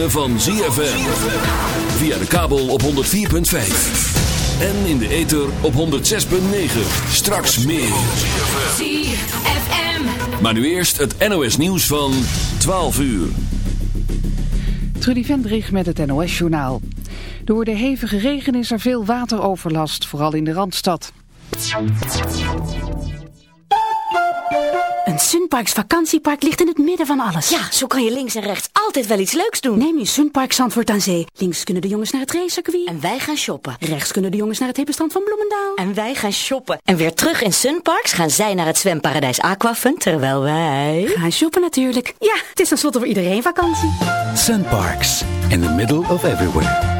ritme van ZFM. Via de kabel op 104.5. En in de ether op 106.9. Straks meer. ZFM. Maar nu eerst het NOS nieuws van 12 uur. Trudy Vendrich met het NOS-journaal. Door de hevige regen is er veel wateroverlast, vooral in de Randstad. Een Sunparks vakantiepark ligt in het midden van alles. Ja, zo kan je links en rechts altijd wel iets leuks doen. Neem je Sunpark Zandvoort aan Zee. Links kunnen de jongens naar het racecircuit. En wij gaan shoppen. rechts kunnen de jongens naar het hippe strand van Bloemendaal. En wij gaan shoppen. En weer terug in Sunparks gaan zij naar het zwemparadijs Aquafun, terwijl wij... Gaan shoppen natuurlijk. Ja, het is tenslotte voor iedereen vakantie. Sunparks, in the middle of everywhere.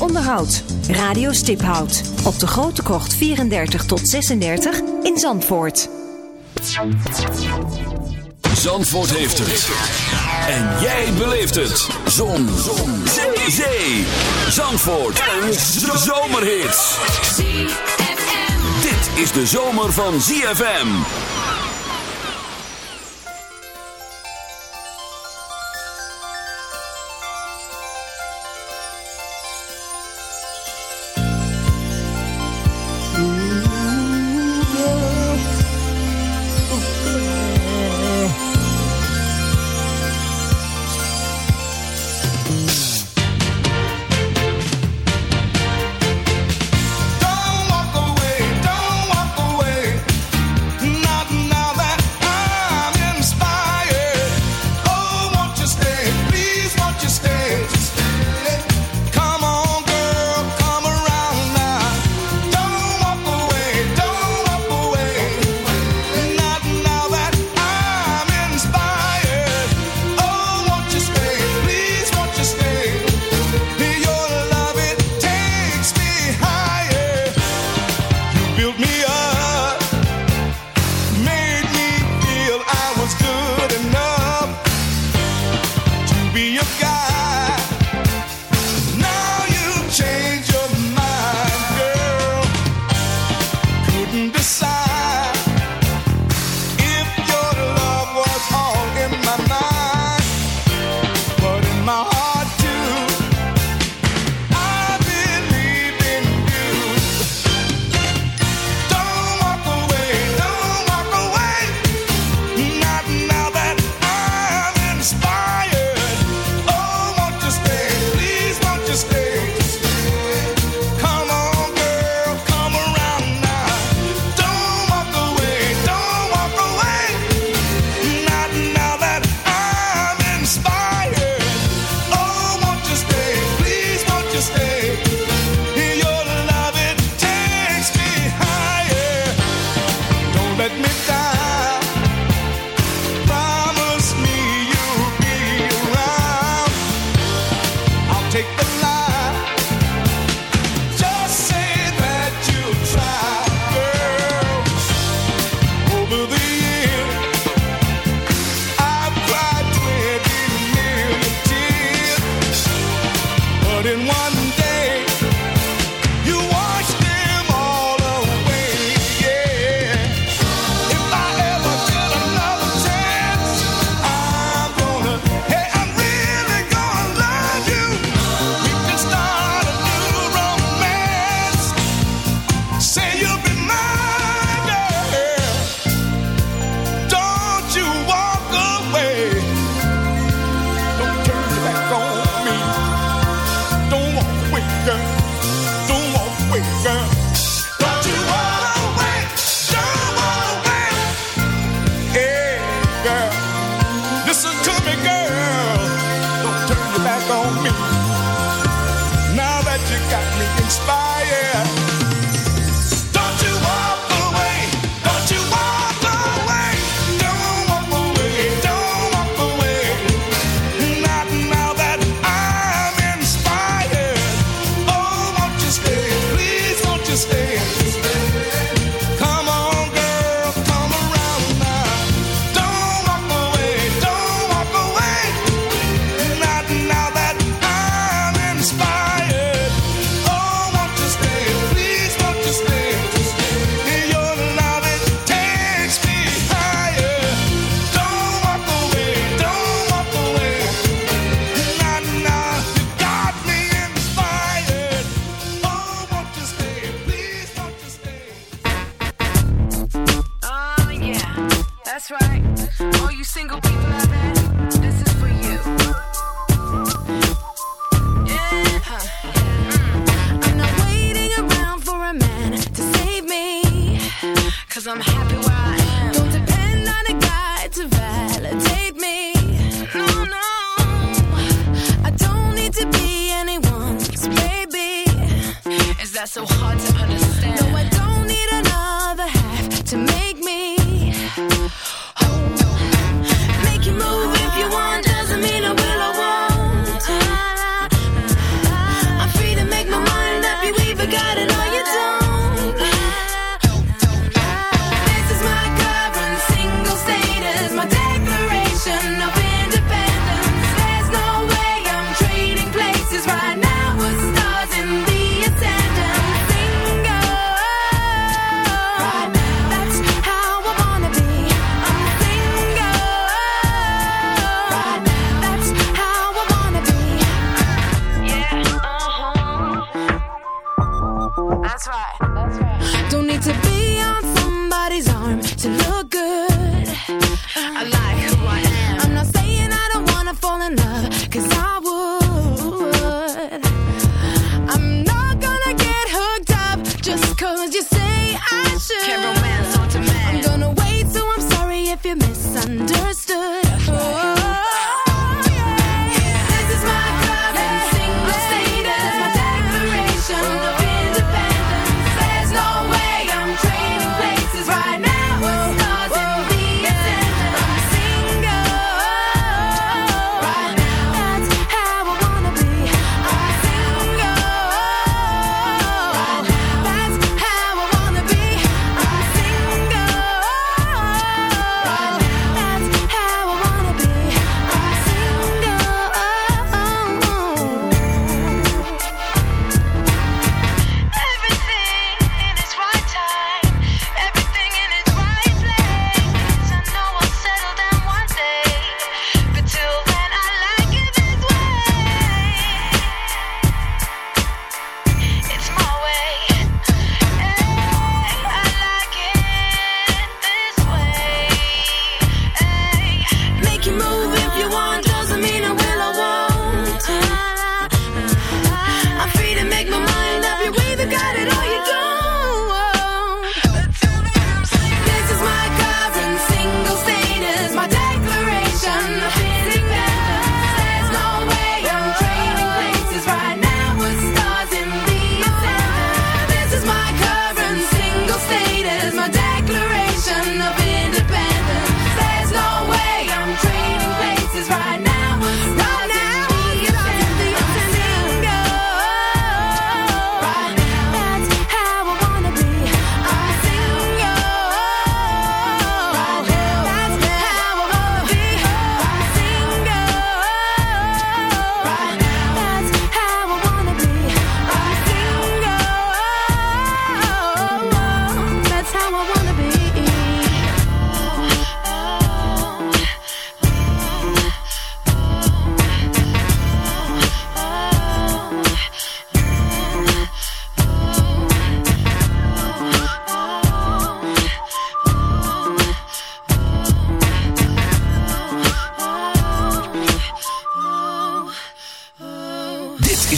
onderhoud. Radio Stiphout op de Grote Krocht 34 tot 36 in Zandvoort. Zandvoort heeft het. En jij beleeft het. Zon. Zon. Zee. Zee. Zandvoort. Een zomerhit. Dit is de zomer van ZFM. Bye.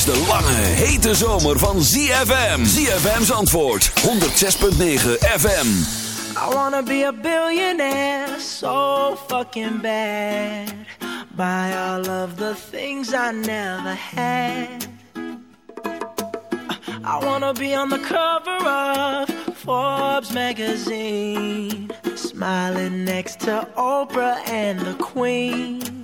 de lange, hete zomer van ZFM. ZFM's antwoord, 106.9 FM. I wanna be a billionaire, so fucking bad. Buy all of the things I never had. I wanna be on the cover of Forbes magazine. Smiling next to Oprah and the Queen.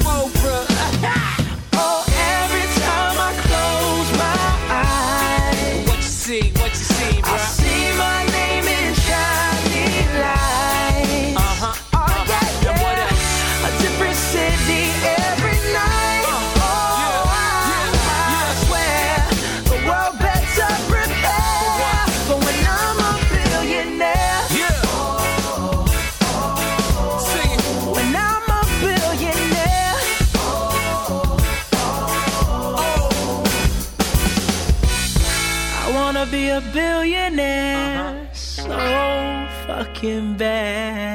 fucking bad.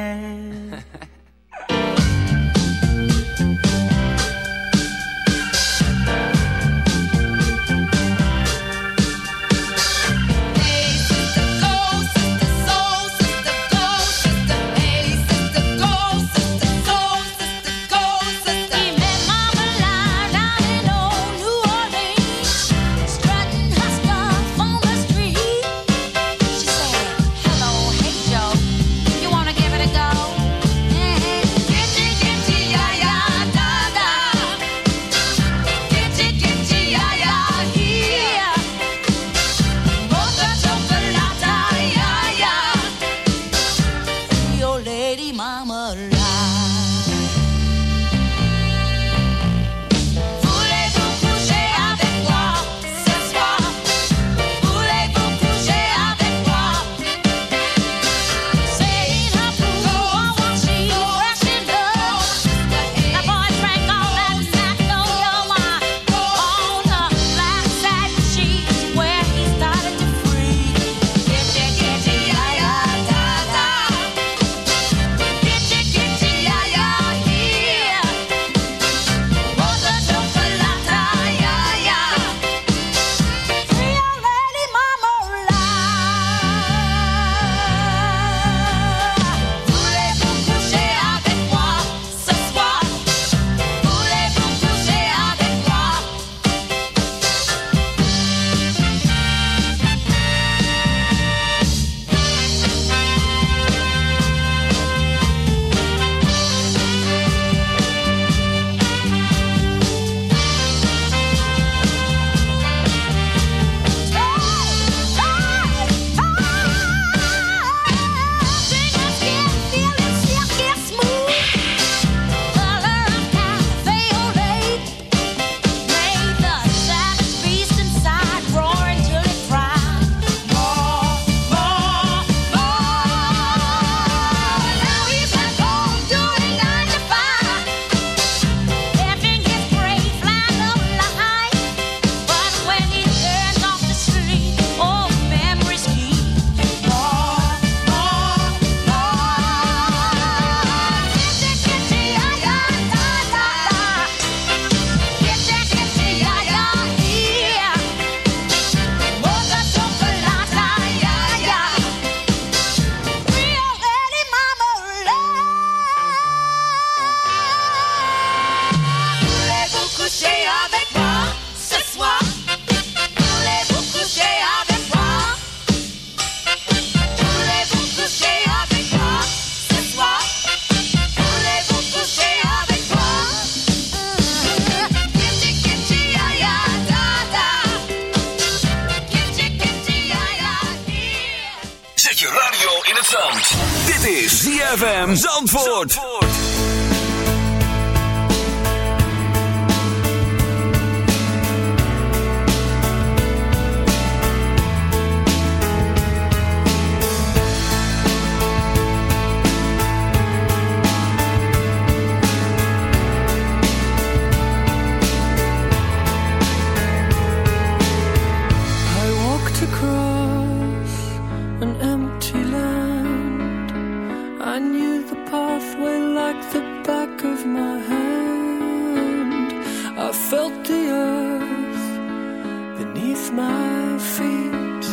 my feet.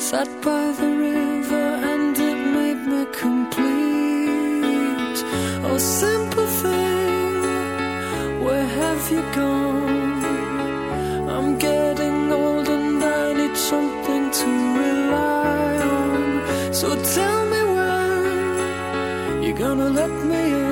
Sat by the river and it made me complete. Oh, simple thing, where have you gone? I'm getting old and I need something to rely on. So tell me when you're gonna let me in.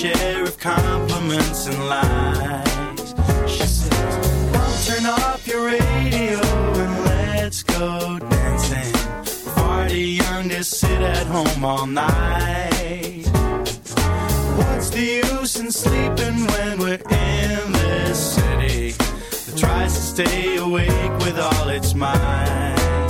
share of compliments and lies. She says, "Well, turn off your radio and let's go dancing. Party young, sit at home all night. What's the use in sleeping when we're in this city that tries to stay awake with all its might?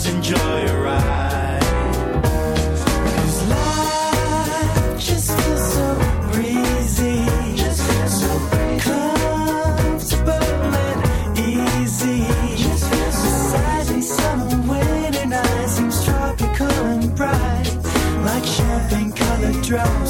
always enjoy your ride. Cause life just feels so breezy. Just feels so breezy. Comfortable and easy. Just feels so Saturday, summer, winter night seems tropical and bright. Like champagne colored drops.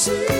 是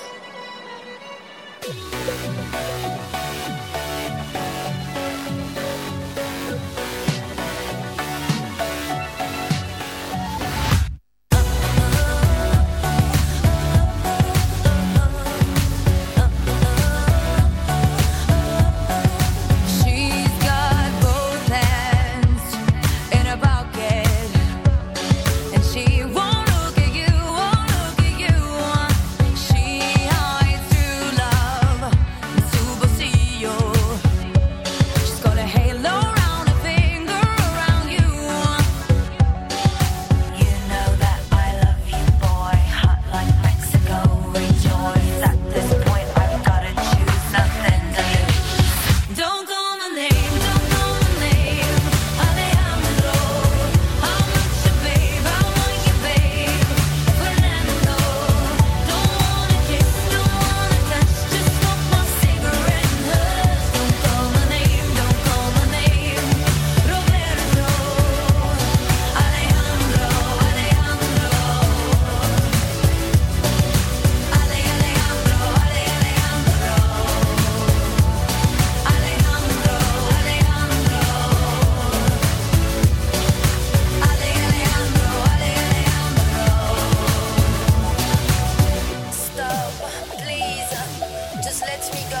Let's go.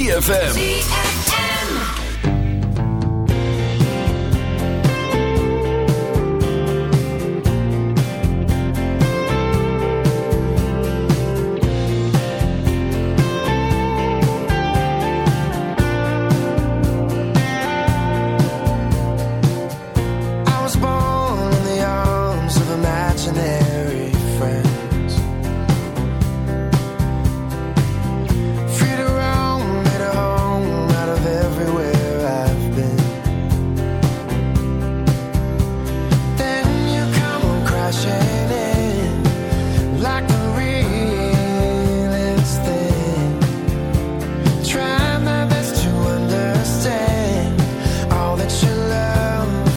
ZFM.